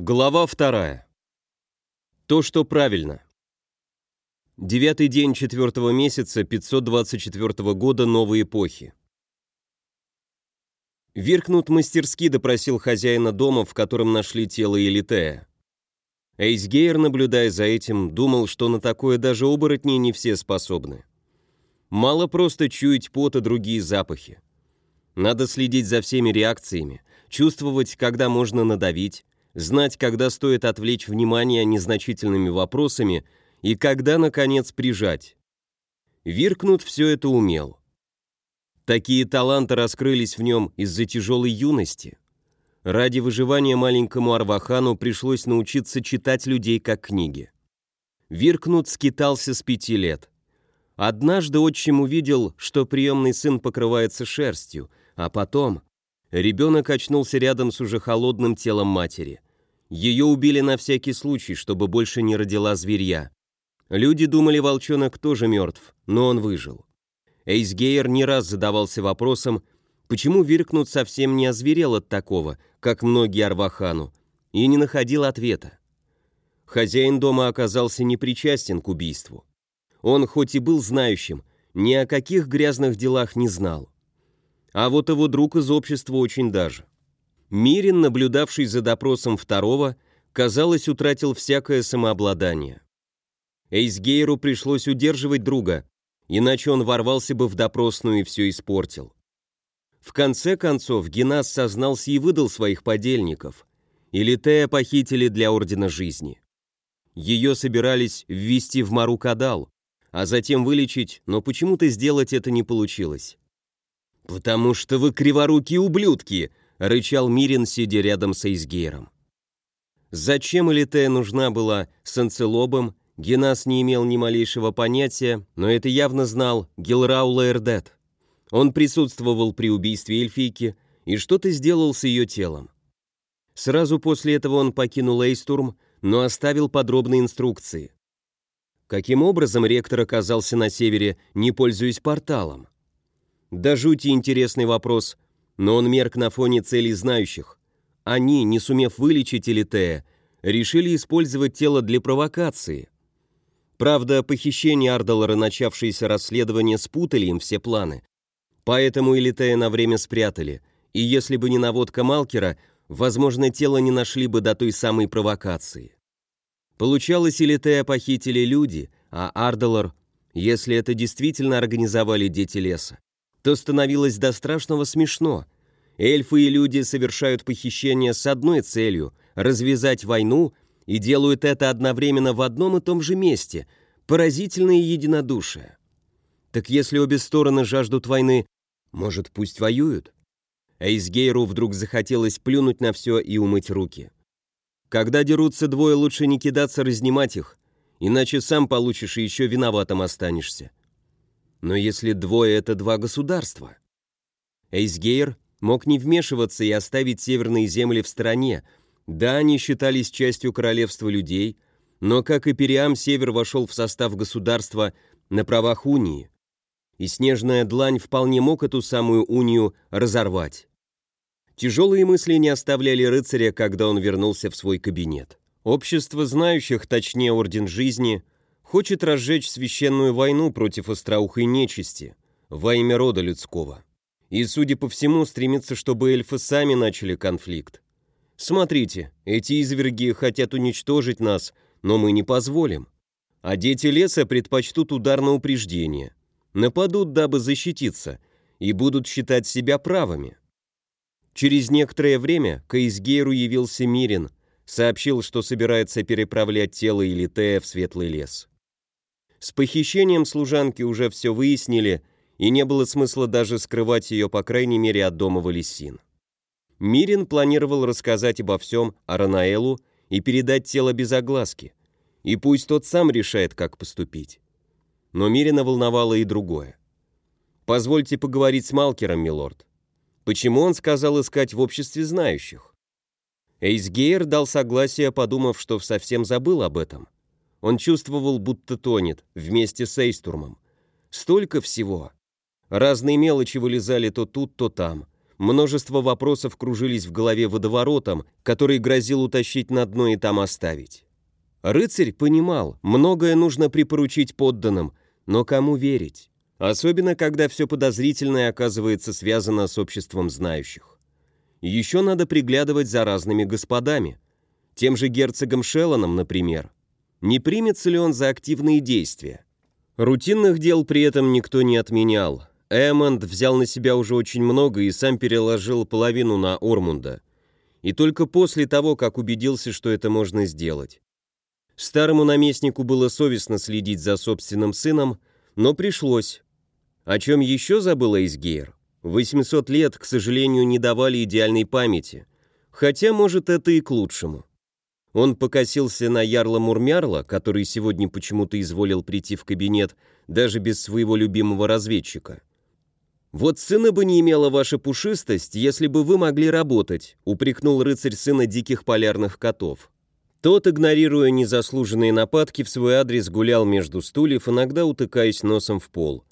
Глава вторая. То, что правильно. Девятый день четвертого месяца 524 года новой эпохи. Виркнут мастерски допросил хозяина дома, в котором нашли тело Элитея. Эйсгейр, наблюдая за этим, думал, что на такое даже оборотни не все способны. Мало просто чуять пот и другие запахи. Надо следить за всеми реакциями, чувствовать, когда можно надавить, знать, когда стоит отвлечь внимание незначительными вопросами и когда, наконец, прижать. Виркнут все это умел. Такие таланты раскрылись в нем из-за тяжелой юности. Ради выживания маленькому Арвахану пришлось научиться читать людей как книги. Виркнут скитался с пяти лет. Однажды отчим увидел, что приемный сын покрывается шерстью, а потом ребенок очнулся рядом с уже холодным телом матери. Ее убили на всякий случай, чтобы больше не родила зверья. Люди думали, волчонок тоже мертв, но он выжил. Эйсгейер не раз задавался вопросом, почему Виркнут совсем не озверел от такого, как многие Арвахану, и не находил ответа. Хозяин дома оказался непричастен к убийству. Он, хоть и был знающим, ни о каких грязных делах не знал. А вот его друг из общества очень даже. Мирин, наблюдавший за допросом второго, казалось, утратил всякое самообладание. Эйсгейру пришлось удерживать друга, иначе он ворвался бы в допросную и все испортил. В конце концов, Генас сознался и выдал своих подельников. И Литея похитили для Ордена Жизни. Ее собирались ввести в Марукадал, а затем вылечить, но почему-то сделать это не получилось. «Потому что вы криворукие ублюдки!» — рычал Мирин, сидя рядом с Эйсгейром. Зачем Элитея нужна была с Анцелобом, Генас не имел ни малейшего понятия, но это явно знал Гилрау Лаэрдет. Он присутствовал при убийстве эльфийки и что-то сделал с ее телом. Сразу после этого он покинул Эйстурм, но оставил подробные инструкции. Каким образом ректор оказался на севере, не пользуясь порталом? Да жути интересный вопрос, но он мерк на фоне целей знающих. Они, не сумев вылечить Элитея, решили использовать тело для провокации. Правда, похищение Ардалора, начавшееся расследование, спутали им все планы. Поэтому Элитея на время спрятали, и если бы не наводка Малкера, возможно, тело не нашли бы до той самой провокации. Получалось, Элитея похитили люди, а Ардалор, если это действительно организовали дети леса, то становилось до страшного смешно. Эльфы и люди совершают похищение с одной целью – развязать войну, и делают это одновременно в одном и том же месте – поразительное единодушие. Так если обе стороны жаждут войны, может, пусть воюют? Эйсгейру вдруг захотелось плюнуть на все и умыть руки. Когда дерутся двое, лучше не кидаться разнимать их, иначе сам получишь и еще виноватым останешься. Но если двое — это два государства? Эйсгейр мог не вмешиваться и оставить северные земли в стороне. Да, они считались частью королевства людей, но, как и Периам, север вошел в состав государства на правах унии. И снежная длань вполне мог эту самую унию разорвать. Тяжелые мысли не оставляли рыцаря, когда он вернулся в свой кабинет. Общество знающих, точнее Орден Жизни — хочет разжечь священную войну против остроухой нечисти во имя рода людского. И, судя по всему, стремится, чтобы эльфы сами начали конфликт. Смотрите, эти изверги хотят уничтожить нас, но мы не позволим. А дети леса предпочтут удар на упреждение. Нападут, дабы защититься, и будут считать себя правыми. Через некоторое время к Эйсгейру явился Мирин, сообщил, что собирается переправлять тело Илитея в Светлый лес. С похищением служанки уже все выяснили, и не было смысла даже скрывать ее, по крайней мере, от дома Валесин. Мирин планировал рассказать обо всем Аранаэлу и передать тело без огласки, и пусть тот сам решает, как поступить. Но Мирина волновало и другое. «Позвольте поговорить с Малкером, милорд. Почему он сказал искать в обществе знающих?» Эйсгейр дал согласие, подумав, что совсем забыл об этом. Он чувствовал, будто тонет, вместе с Эйстурмом. Столько всего. Разные мелочи вылезали то тут, то там. Множество вопросов кружились в голове водоворотом, который грозил утащить на дно и там оставить. Рыцарь понимал, многое нужно припоручить подданным, но кому верить? Особенно, когда все подозрительное оказывается связано с обществом знающих. Еще надо приглядывать за разными господами. Тем же герцогом Шелланом, например. Не примется ли он за активные действия? Рутинных дел при этом никто не отменял. Эммонд взял на себя уже очень много и сам переложил половину на Ормунда. И только после того, как убедился, что это можно сделать. Старому наместнику было совестно следить за собственным сыном, но пришлось. О чем еще забыл Эйсгейр? 800 лет, к сожалению, не давали идеальной памяти. Хотя, может, это и к лучшему. Он покосился на Ярла Мурмярла, который сегодня почему-то изволил прийти в кабинет даже без своего любимого разведчика. «Вот сына бы не имела ваша пушистость, если бы вы могли работать», упрекнул рыцарь сына диких полярных котов. Тот, игнорируя незаслуженные нападки, в свой адрес гулял между стульев, иногда утыкаясь носом в пол.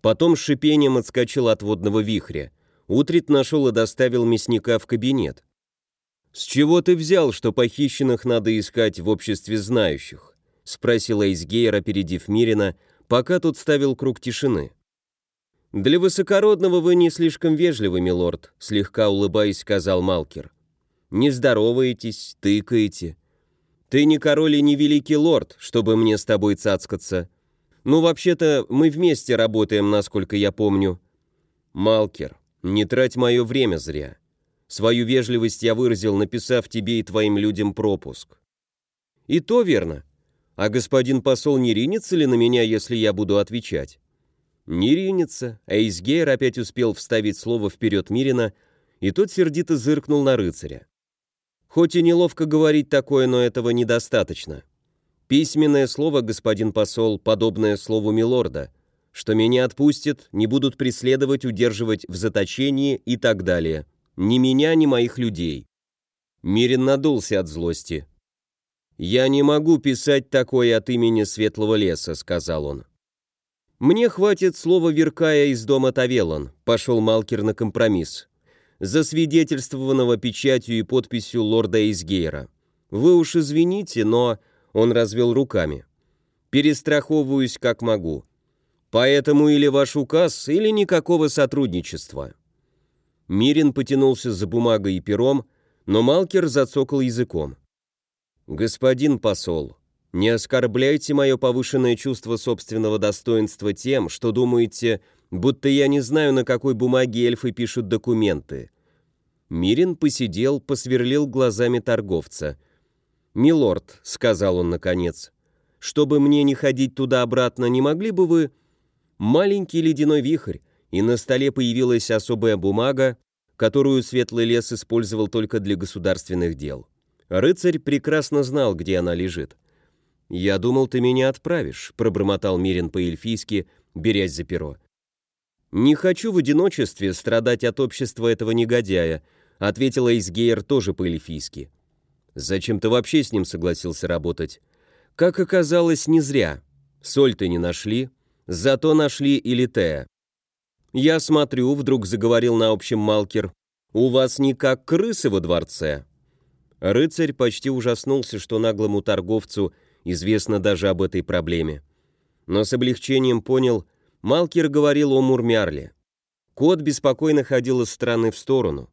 Потом с шипением отскочил от водного вихря. Утрит нашел и доставил мясника в кабинет. «С чего ты взял, что похищенных надо искать в обществе знающих?» — спросил Эйсгейр, опередив Мирина, пока тот ставил круг тишины. «Для высокородного вы не слишком вежливы, милорд», — слегка улыбаясь, сказал Малкер. «Не здороваетесь, тыкаете. Ты не король и не великий лорд, чтобы мне с тобой цацкаться. Ну, вообще-то, мы вместе работаем, насколько я помню. Малкер, не трать мое время зря. Свою вежливость я выразил, написав тебе и твоим людям пропуск. И то верно. А господин посол не ринется ли на меня, если я буду отвечать? Не ринется. Эйсгейр опять успел вставить слово вперед Мирина, и тот сердито зыркнул на рыцаря. Хоть и неловко говорить такое, но этого недостаточно. Письменное слово, господин посол, подобное слову милорда, что меня отпустят, не будут преследовать, удерживать в заточении и так далее. Ни меня, ни моих людей. Мирин надулся от злости. «Я не могу писать такое от имени Светлого леса», — сказал он. «Мне хватит слова Веркая из дома Тавелон», — пошел Малкер на компромисс засвидетельствованного печатью и подписью лорда Эйсгейра. Вы уж извините, но...» Он развел руками. «Перестраховываюсь как могу. Поэтому или ваш указ, или никакого сотрудничества». Мирин потянулся за бумагой и пером, но Малкер зацокал языком. «Господин посол, не оскорбляйте мое повышенное чувство собственного достоинства тем, что думаете, будто я не знаю, на какой бумаге эльфы пишут документы. Мирин посидел, посверлил глазами торговца. «Милорд», — сказал он наконец, — «чтобы мне не ходить туда-обратно, не могли бы вы...» Маленький ледяной вихрь, и на столе появилась особая бумага, которую Светлый лес использовал только для государственных дел. Рыцарь прекрасно знал, где она лежит. «Я думал, ты меня отправишь», — пробормотал Мирин по-эльфийски, берясь за перо. «Не хочу в одиночестве страдать от общества этого негодяя», ответила Изгейр тоже по-эльфийски. «Зачем ты вообще с ним согласился работать?» «Как оказалось, не зря. Соль ты не нашли, зато нашли и Литея». «Я смотрю», — вдруг заговорил на общем Малкер, «у вас не как крысы во дворце». Рыцарь почти ужаснулся, что наглому торговцу известно даже об этой проблеме. Но с облегчением понял — Малкер говорил о Мурмярле. Кот беспокойно ходил из стороны в сторону.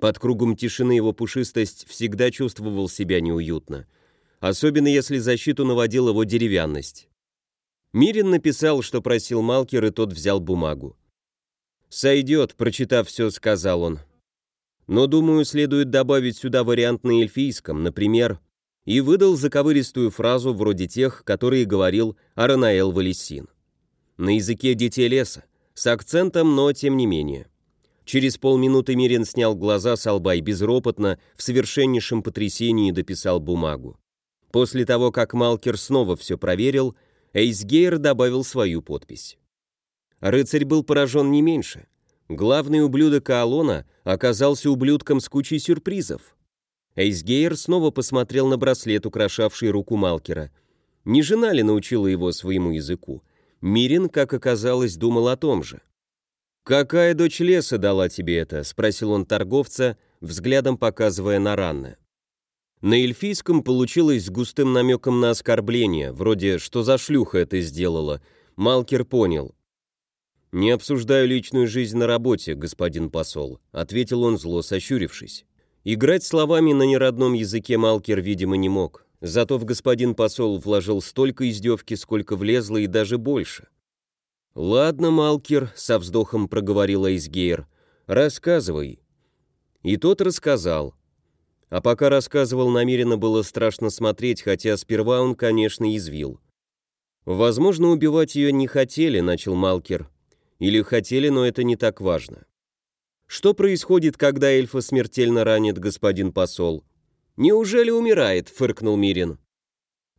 Под кругом тишины его пушистость всегда чувствовал себя неуютно, особенно если защиту наводил его деревянность. Мирин написал, что просил Малкер, и тот взял бумагу. «Сойдет», — прочитав все, сказал он. «Но, думаю, следует добавить сюда вариант на эльфийском, например, и выдал заковыристую фразу вроде тех, которые говорил Аранаэл Валесин на языке детей леса, с акцентом, но тем не менее. Через полминуты Мирин снял глаза с лба и безропотно, в совершеннейшем потрясении дописал бумагу. После того, как Малкер снова все проверил, Эйсгейр добавил свою подпись. Рыцарь был поражен не меньше. Главный ублюдок Аалона оказался ублюдком с кучей сюрпризов. Эйсгейр снова посмотрел на браслет, украшавший руку Малкера. Не жена ли научила его своему языку? Мирин, как оказалось, думал о том же. «Какая дочь леса дала тебе это?» — спросил он торговца, взглядом показывая на Ранна. На эльфийском получилось с густым намеком на оскорбление, вроде «что за шлюха это сделала?». Малкер понял. «Не обсуждаю личную жизнь на работе, господин посол», — ответил он зло, сощурившись. Играть словами на неродном языке Малкер, видимо, не мог. Зато в господин посол вложил столько издевки, сколько влезло и даже больше. «Ладно, Малкер», — со вздохом проговорил Эйсгейр, — «рассказывай». И тот рассказал. А пока рассказывал, намеренно было страшно смотреть, хотя сперва он, конечно, извил. «Возможно, убивать ее не хотели», — начал Малкер. «Или хотели, но это не так важно». «Что происходит, когда эльфа смертельно ранит господин посол?» «Неужели умирает?» — фыркнул Мирин.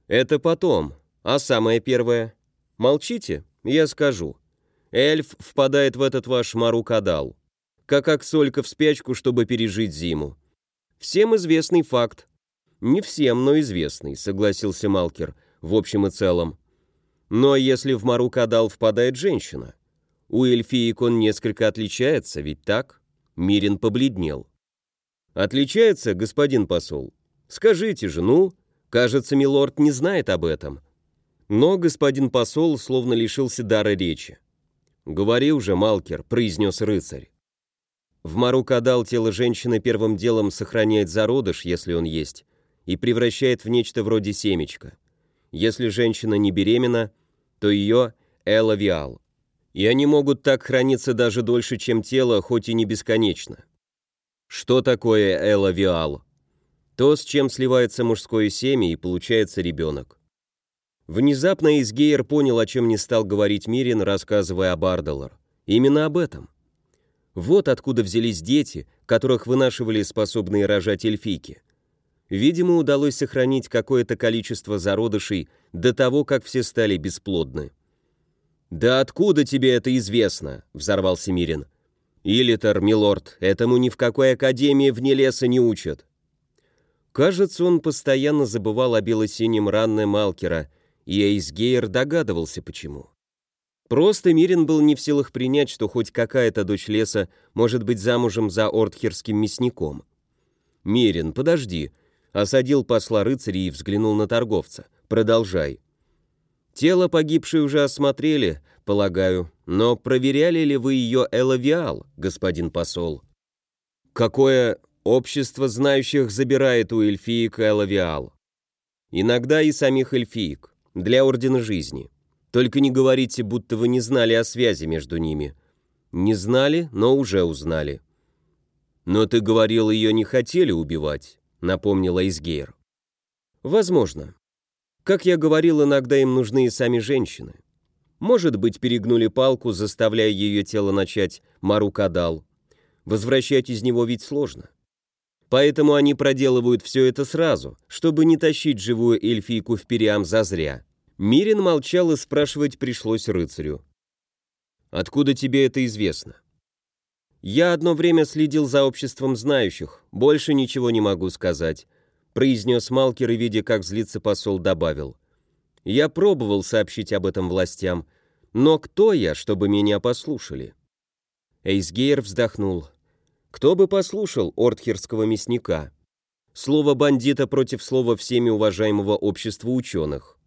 «Это потом. А самое первое?» «Молчите?» Я скажу. Эльф впадает в этот ваш марукадал. Как аксолька в спячку, чтобы пережить зиму. Всем известный факт. Не всем, но известный, согласился Малкер, в общем и целом. Но если в марукадал впадает женщина? У эльфиек он несколько отличается, ведь так? Мирин побледнел. Отличается, господин посол? Скажите же, ну? Кажется, милорд не знает об этом. Но господин посол словно лишился дара речи. «Говори уже, Малкер», — произнес рыцарь. В Марукадал тело женщины первым делом сохраняет зародыш, если он есть, и превращает в нечто вроде семечка. Если женщина не беременна, то ее элавиал. И они могут так храниться даже дольше, чем тело, хоть и не бесконечно. Что такое элавиал? То, с чем сливается мужское семя и получается ребенок. Внезапно Изгейер понял, о чем не стал говорить Мирин, рассказывая об Ардалар. Именно об этом. Вот откуда взялись дети, которых вынашивали способные рожать эльфийки. Видимо, удалось сохранить какое-то количество зародышей до того, как все стали бесплодны. «Да откуда тебе это известно?» — взорвался Мирин. «Илитер, милорд, этому ни в какой академии вне леса не учат». Кажется, он постоянно забывал о бело-синем ранне Малкера — и Эйсгейр догадывался, почему. Просто Мирин был не в силах принять, что хоть какая-то дочь леса может быть замужем за ордхерским мясником. «Мирин, подожди», — осадил посла рыцаря и взглянул на торговца. «Продолжай». «Тело погибшей уже осмотрели, полагаю, но проверяли ли вы ее элавиал, господин посол?» «Какое общество знающих забирает у эльфиек элавиал?» «Иногда и самих эльфиек для Ордена Жизни. Только не говорите, будто вы не знали о связи между ними. Не знали, но уже узнали. Но ты говорил, ее не хотели убивать, напомнила Изгейр. Возможно. Как я говорил, иногда им нужны и сами женщины. Может быть, перегнули палку, заставляя ее тело начать марукадал. Возвращать из него ведь сложно. Поэтому они проделывают все это сразу, чтобы не тащить живую эльфийку в Периам зазря. Мирин молчал и спрашивать пришлось рыцарю. «Откуда тебе это известно?» «Я одно время следил за обществом знающих, больше ничего не могу сказать», произнес Малкер и, видя, как злится посол, добавил. «Я пробовал сообщить об этом властям, но кто я, чтобы меня послушали?» Эйсгейр вздохнул. Кто бы послушал ортхерского мясника? Слово бандита против слова всеми уважаемого общества ученых.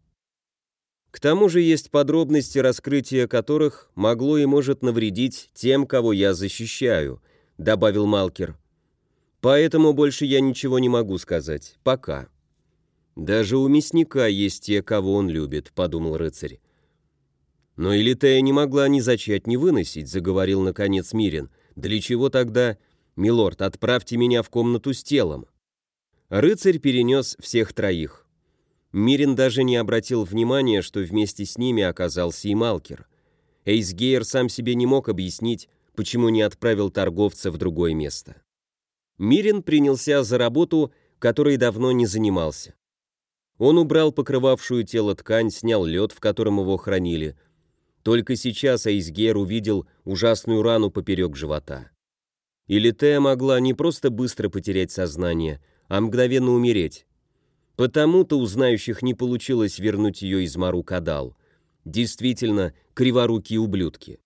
К тому же есть подробности, раскрытия которых могло и может навредить тем, кого я защищаю, добавил Малкер. Поэтому больше я ничего не могу сказать. Пока. Даже у мясника есть те, кого он любит, подумал рыцарь. Но Илитея не могла ни зачать, ни выносить, заговорил наконец Мирин. Для чего тогда «Милорд, отправьте меня в комнату с телом». Рыцарь перенес всех троих. Мирин даже не обратил внимания, что вместе с ними оказался и Малкер. Эйсгейр сам себе не мог объяснить, почему не отправил торговца в другое место. Мирин принялся за работу, которой давно не занимался. Он убрал покрывавшую тело ткань, снял лед, в котором его хранили. Только сейчас Эйсгейр увидел ужасную рану поперек живота. Или Тея могла не просто быстро потерять сознание, а мгновенно умереть. Потому-то у знающих не получилось вернуть ее из Мару Кадал. Действительно, криворукие ублюдки.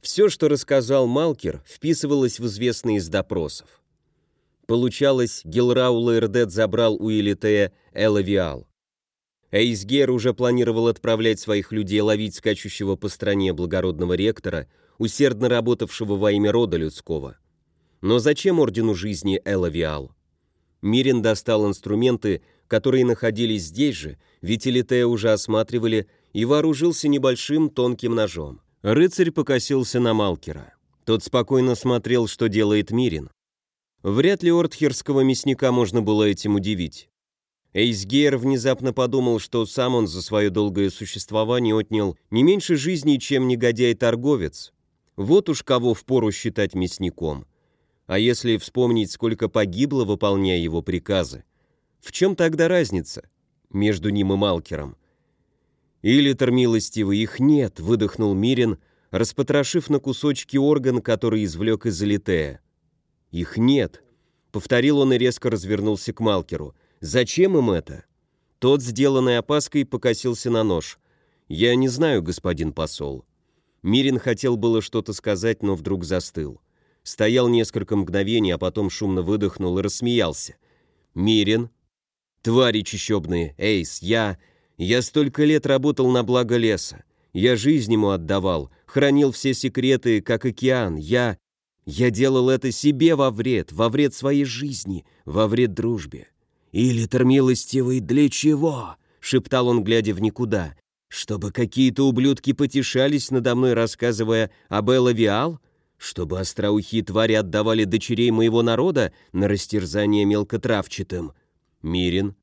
Все, что рассказал Малкер, вписывалось в известные из допросов. Получалось, Гилрау Лаэрдет забрал у Элитея Элавиал. Эйсгер уже планировал отправлять своих людей ловить скачущего по стране благородного ректора, усердно работавшего во имя рода людского. Но зачем Ордену Жизни Элавиал? Мирин достал инструменты, которые находились здесь же, ведь Элитея уже осматривали, и вооружился небольшим тонким ножом. Рыцарь покосился на Малкера. Тот спокойно смотрел, что делает Мирин. Вряд ли ортхерского мясника можно было этим удивить. Эйсгейр внезапно подумал, что сам он за свое долгое существование отнял не меньше жизни, чем негодяй-торговец. Вот уж кого впору считать мясником. А если вспомнить, сколько погибло, выполняя его приказы, в чем тогда разница между ним и Малкером? Или, милостивый, их нет, выдохнул Мирин, распотрошив на кусочки орган, который извлек из Элитея. «Их нет», — повторил он и резко развернулся к Малкеру. «Зачем им это?» Тот, сделанный опаской, покосился на нож. «Я не знаю, господин посол». Мирин хотел было что-то сказать, но вдруг застыл. Стоял несколько мгновений, а потом шумно выдохнул и рассмеялся. «Мирин?» «Твари чищебные, Эйс, я... Я столько лет работал на благо леса. Я жизнь ему отдавал, хранил все секреты, как океан. Я... Я делал это себе во вред, во вред своей жизни, во вред дружбе. «Или, милостивый, для чего?» — шептал он, глядя в никуда. «Чтобы какие-то ублюдки потешались надо мной, рассказывая об Элавиал? Чтобы остроухие твари отдавали дочерей моего народа на растерзание мелкотравчатым?» Мирин.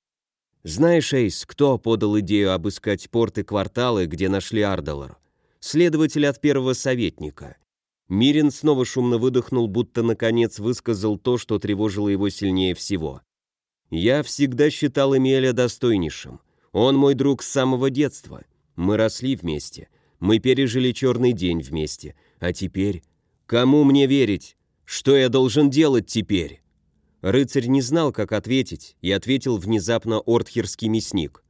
«Знаешь, Эйс, кто подал идею обыскать порты кварталы, где нашли Ардалар? Следователь от первого советника. Мирин снова шумно выдохнул, будто наконец высказал то, что тревожило его сильнее всего. «Я всегда считал Эмиэля достойнейшим. Он мой друг с самого детства. Мы росли вместе. Мы пережили черный день вместе. А теперь... Кому мне верить? Что я должен делать теперь?» Рыцарь не знал, как ответить, и ответил внезапно ортхерский мясник.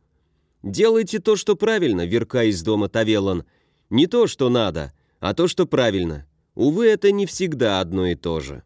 «Делайте то, что правильно, верка из дома Тавелан. Не то, что надо, а то, что правильно. Увы, это не всегда одно и то же.